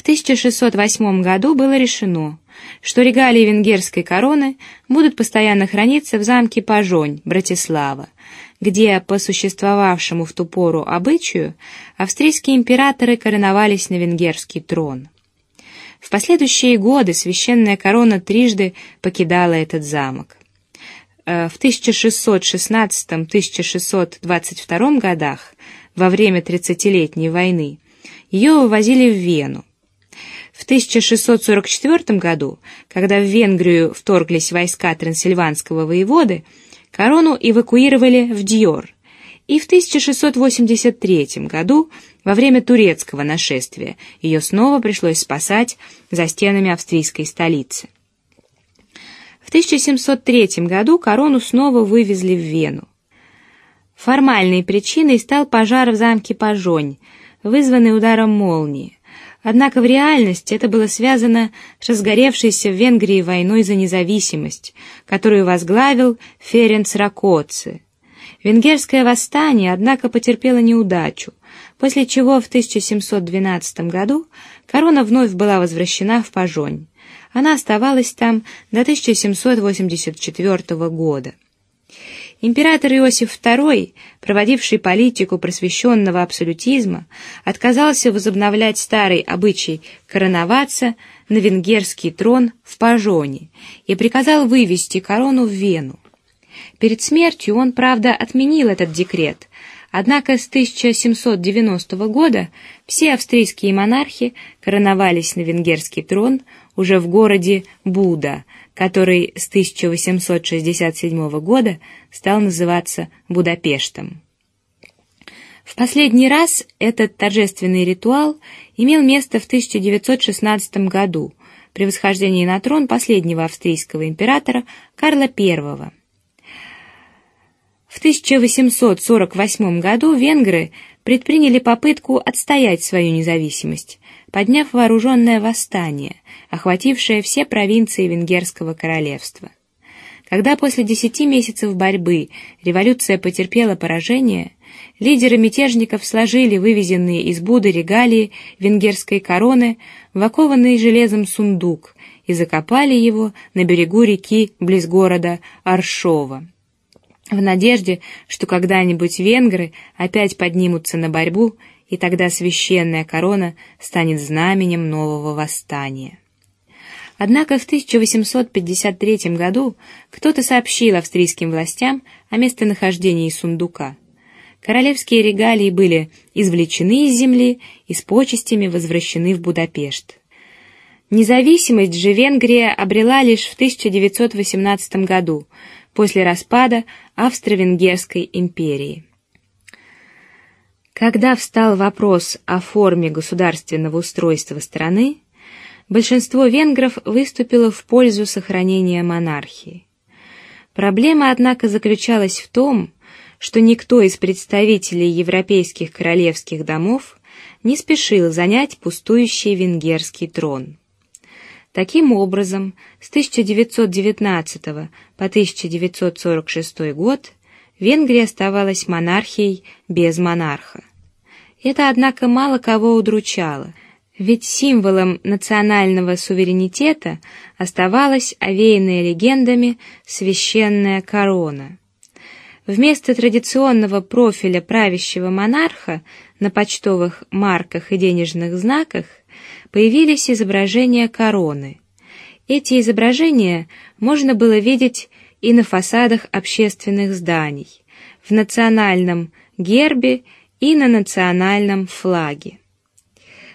В 1608 году было решено, что регалии венгерской короны будут постоянно храниться в замке Пажонь, Братислава, где по существовавшему в ту пору обычаю австрийские императоры короновались на венгерский трон. В последующие годы священная корона трижды покидала этот замок. Э, в 1616-1622 годах, во время тридцатилетней войны, ее вывозили в Вену. В 1644 году, когда в Венгрию вторглись войска трансильванского воеводы, корону эвакуировали в Дьор, и в 1683 году, во время турецкого нашествия, ее снова пришлось спасать за стенами австрийской столицы. В 1703 году корону снова вывезли в Вену. Формальной причиной стал пожар в замке Пажонь, вызванный ударом молнии. Однако в реальности это было связано с разгоревшейся в Венгрии войной за независимость, которую возглавил Ференц Ракоци. Венгерское восстание, однако, потерпело неудачу, после чего в 1712 году корона вновь была возвращена в Пажонь. Она оставалась там до 1784 года. Император Иосиф II, проводивший политику просвещенного абсолютизма, отказался возобновлять старый обычай короноваться на венгерский трон в Пажоне и приказал вывести корону в Вену. Перед смертью он, правда, отменил этот декрет, однако с 1790 года все австрийские монархи короновались на венгерский трон уже в городе Буда, который с 1867 года стал называться Будапештом. В последний раз этот торжественный ритуал имел место в 1916 году при восхождении на трон последнего австрийского императора Карла I. В 1848 году венгры предприняли попытку отстоять свою независимость, подняв вооруженное восстание, охватившее все провинции венгерского королевства. Когда после десяти месяцев борьбы революция потерпела поражение, лидеры мятежников сложили вывезенные из Буды регалии венгерской короны в окованный железом сундук и закопали его на берегу реки близ города Аршова в надежде, что когда-нибудь венгры опять поднимутся на борьбу, и тогда священная корона станет знаменем нового восстания. Однако в 1853 году кто-то сообщил австрийским властям о местонахождении сундука. Королевские регалии были извлечены из земли и с почестями возвращены в Будапешт. Независимость же Венгрия обрела лишь в 1918 году после распада Австро-Венгерской империи. Когда встал вопрос о форме государственного устройства страны, большинство венгров выступило в пользу сохранения монархии. Проблема, однако, заключалась в том, что никто из представителей европейских королевских домов не спешил занять пустующий венгерский трон. Таким образом, с 1919 по 1946 год Венгрия оставалась монархией без монарха. Это, однако, мало кого удручало, ведь символом национального суверенитета оставалась овеянная легендами священная корона. Вместо традиционного профиля правящего монарха на почтовых марках и денежных знаках появились изображения короны. Эти изображения можно было видеть и на фасадах общественных зданий, в национальном гербе и на национальном флаге.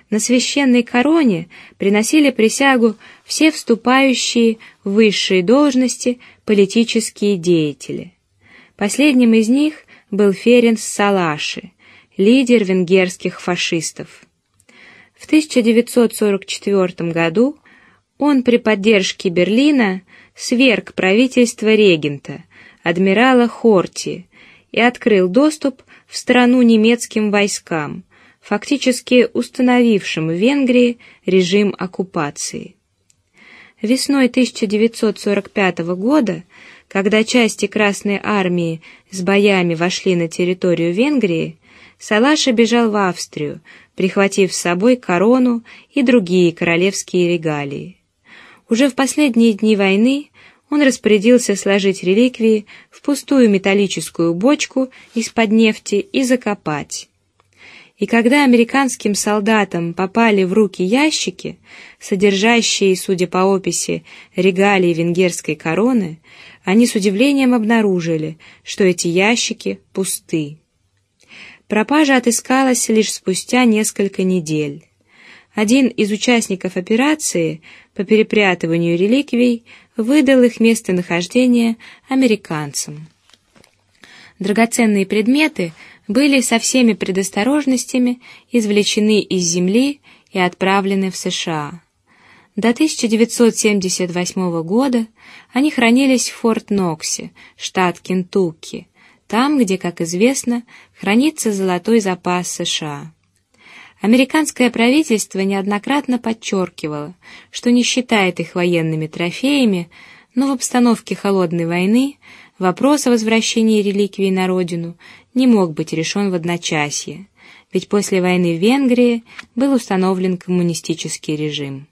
На священной короне приносили присягу все вступающие в высшие должности политические деятели. Последним из них был Ференц Салаши, лидер венгерских фашистов. В 1944 году он при поддержке Берлина сверг правительство регента адмирала Хорти и открыл доступ в страну немецким войскам, фактически установившим в Венгрии режим оккупации. Весной 1945 года, когда части Красной армии с боями вошли на территорию Венгрии, Салаша бежал в Австрию, прихватив с собой корону и другие королевские регалии. Уже в последние дни войны он распорядился сложить реликвии в пустую металлическую бочку из-под нефти и закопать. И когда американским солдатам попали в руки ящики, содержащие, судя по описи, регалии венгерской короны, они с удивлением обнаружили, что эти ящики пусты. Пропажа отыскалась лишь спустя несколько недель. Один из участников операции по перепрятыванию реликвий выдал их местонахождение американцам. Драгоценные предметы были со всеми предосторожностями извлечены из земли и отправлены в США. До 1978 года они хранились в Форт-Ноксе, штат Кентукки, там, где, как известно, хранится золотой запас США. Американское правительство неоднократно подчеркивало, что не считает их военными трофеями, но в обстановке холодной войны вопрос о возвращении реликвий на родину не мог быть решен в одночасье, ведь после войны в Венгрии был установлен коммунистический режим.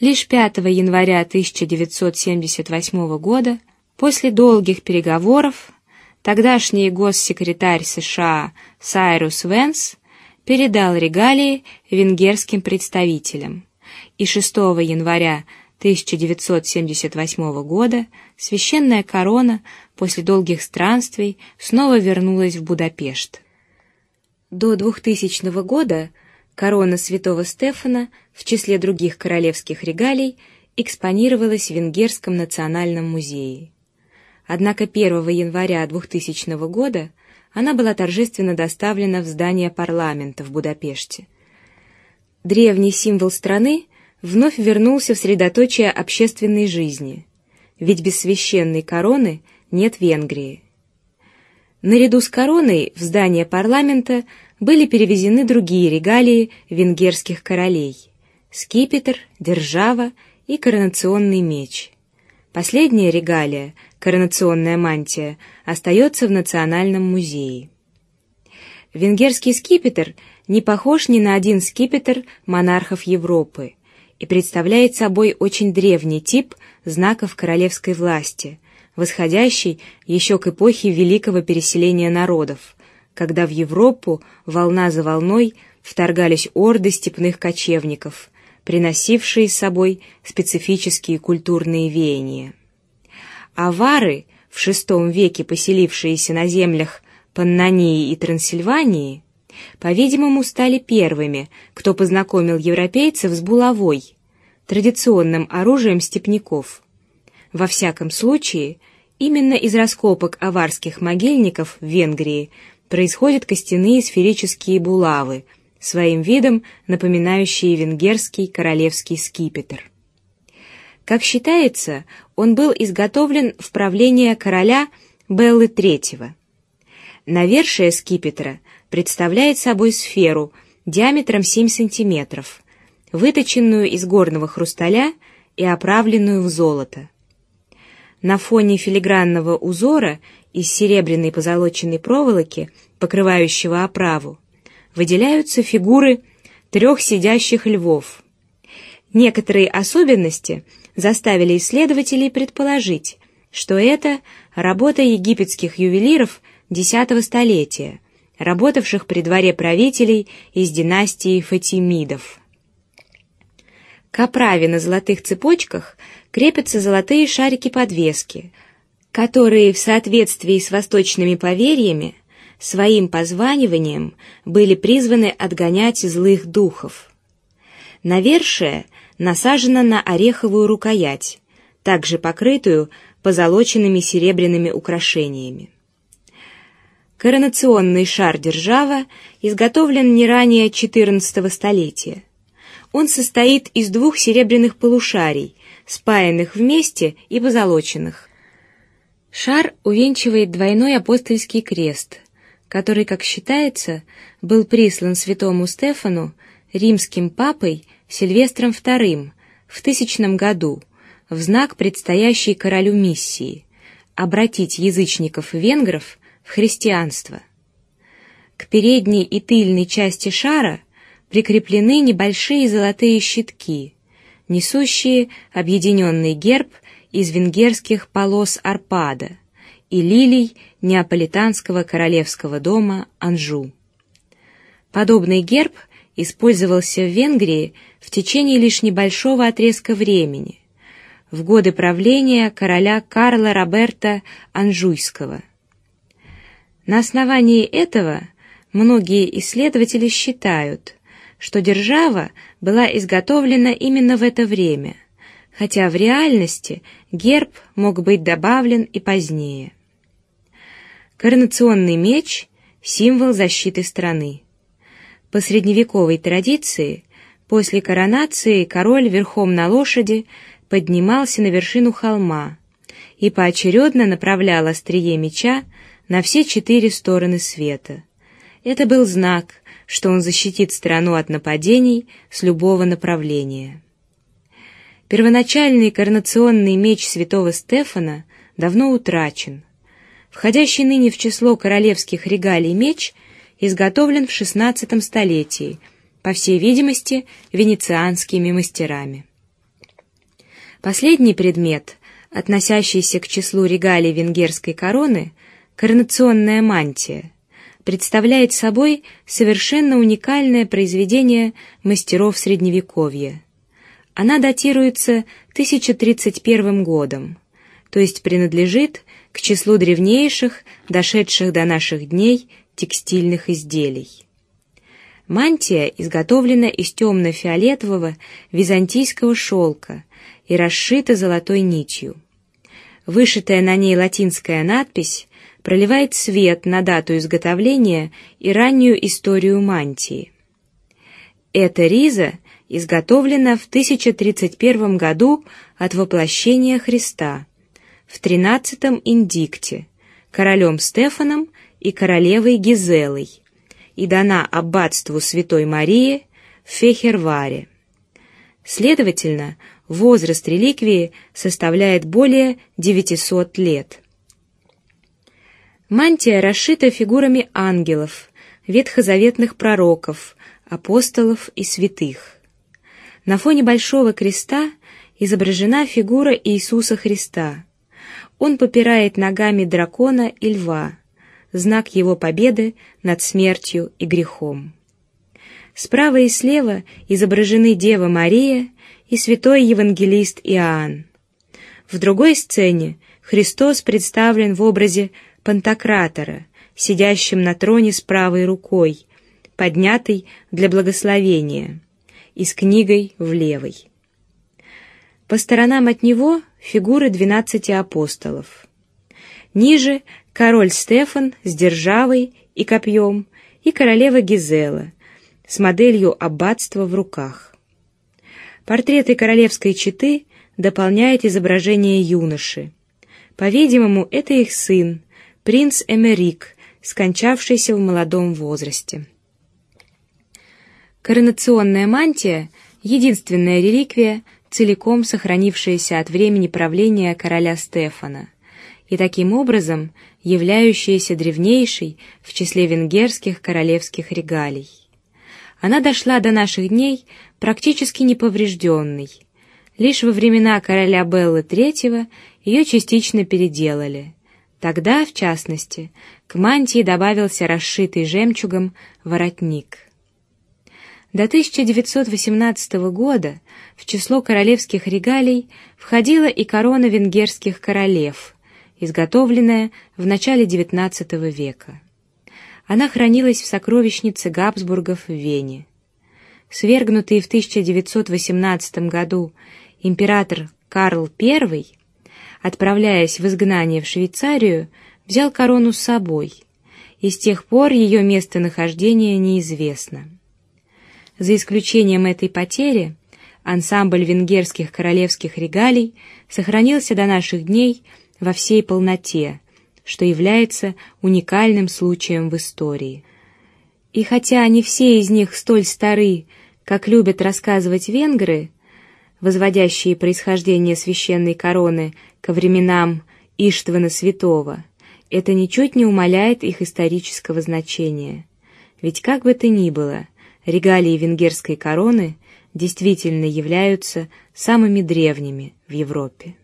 Лишь 5 января 1978 года, после долгих переговоров, тогдашний госсекретарь США Сайрус Венс передал регалии венгерским представителям, и 6 января 1978 года священная корона после долгих странствий снова вернулась в Будапешт. До 2000 года корона святого Стефана в числе других королевских регалий экспонировалась в Венгерском национальном музее. Однако 1 января 2000 года она была торжественно доставлена в здание парламента в Будапеште. Древний символ страны вновь вернулся в средоточие общественной жизни, ведь без священной короны нет Венгрии. Наряду с короной в здание парламента были перевезены другие регалии венгерских королей: скипетр, держава и коронационный меч. Последняя регалия, коронационная мантия, остается в национальном музее. Венгерский скипетр не похож ни на один скипетр монархов Европы и представляет собой очень древний тип знаков королевской власти, восходящий еще к эпохе великого переселения народов, когда в Европу волна за волной вторгались орды степных кочевников приносившие с собой специфические культурные веяния. Авары, в VI веке поселившиеся на землях Паннонии и Трансильвании, по-видимому, стали первыми, кто познакомил европейцев с булавой, традиционным оружием степняков. Во всяком случае, именно из раскопок аварских могильников в Венгрии происходят костяные сферические булавы, своим видом напоминающие венгерский королевский скипетр. Как считается, он был изготовлен в правление короля Беллы III. Навершие скипетра представляет собой сферу диаметром 7 сантиметров, выточенную из горного хрусталя и оправленную в золото. На фоне филигранного узора из серебряной позолоченной проволоки, покрывающего оправу, выделяются фигуры трех сидящих львов. Некоторые особенности заставили исследователей предположить, что это работа египетских ювелиров X столетия, работавших при дворе правителей из династии Фатимидов. К оправе на золотых цепочках крепятся золотые шарики подвески, которые в соответствии с восточными поверьями своим позваниванием были призваны отгонять злых духов. Навершие насажено на ореховую рукоять, также покрытую позолоченными серебряными украшениями. Коронационный шар держава изготовлен не ранее XIV столетия. Он состоит из двух серебряных полушарий, спаянных вместе и позолоченных. Шар увенчивает двойной апостольский крест, который, как считается, был прислан святому Стефану римским папой Сильвестром II в тысячном году в знак предстоящей королю миссии обратить язычников венгров в христианство. К передней и тыльной части шара прикреплены небольшие золотые щитки, несущие объединенный герб из венгерских полос арпада и лилий неаполитанского королевского дома Анжу. Подобный герб использовался в Венгрии в течение лишь небольшого отрезка времени, в годы правления короля Карла Роберта Анжуйского. На основании этого многие исследователи считают, что держава была изготовлена именно в это время, хотя в реальности герб мог быть добавлен и позднее. Коронационный меч – символ защиты страны. По средневековой традиции, после коронации король верхом на лошади поднимался на вершину холма и поочередно направлял острие меча на все четыре стороны света. Это был знак, что он защитит страну от нападений с любого направления. Первоначальный коронационный меч святого Стефана давно утрачен. Входящий ныне в число королевских регалий меч изготовлен в XVI столетии, по всей видимости, венецианскими мастерами. Последний предмет, относящийся к числу регалий венгерской короны, коронационная мантия, представляет собой совершенно уникальное произведение мастеров средневековья. Она датируется 1031 годом, то есть принадлежит к числу древнейших, дошедших до наших дней текстильных изделий. Мантия изготовлена из темно-фиолетового византийского шелка и расшита золотой нитью. Вышитая на ней латинская надпись проливает свет на дату изготовления и раннюю историю мантии. Эта риза изготовлена в 1031 году от воплощения Христа в тринадцатом индикте королем Стефаном и королевой Гизелой и дана аббатству Святой Марии в Фехерваре. Следовательно, возраст реликвии составляет более 900 лет. Мантия расшита фигурами ангелов, ветхозаветных пророков, апостолов и святых. На фоне большого креста изображена фигура Иисуса Христа. Он попирает ногами дракона и льва, знак его победы над смертью и грехом. Справа и слева изображены Дева Мария и святой евангелист Иоанн. В другой сцене Христос представлен в образе Пантократора, сидящим на троне с правой рукой, поднятой для благословения, и с книгой в левой. По сторонам от него фигуры двенадцати апостолов. Ниже король Стефан с державой и копьем и королева Гизела с моделью аббатства в руках. Портреты королевской четы дополняет изображение юноши. По-видимому, это их сын, принц Эмерик, скончавшийся в молодом возрасте. Коронационная мантия — единственная реликвия, целиком сохранившаяся от времени правления короля Стефана, и таким образом являющаяся древнейшей в числе венгерских королевских регалий. Она дошла до наших дней практически неповрежденной. Лишь во времена короля Беллы III ее частично переделали. Тогда, в частности, к мантии добавился расшитый жемчугом воротник. До 1918 года в число королевских регалий входила и корона венгерских королев, изготовленная в начале XIX века. Она хранилась в сокровищнице Габсбургов в Вене. Свергнутый в 1918 году император Карл I отправляясь в изгнание в Швейцарию, взял корону с собой, и с тех пор ее местонахождение неизвестно. За исключением этой потери, ансамбль венгерских королевских регалий сохранился до наших дней во всей полноте, что является уникальным случаем в истории. И хотя не все из них столь стары, как любят рассказывать венгры, возводящие происхождение священной короны ко временам Иштвана Святого, это ничуть не умаляет их исторического значения. Ведь как бы то ни было, регалии венгерской короны действительно являются самыми древними в Европе.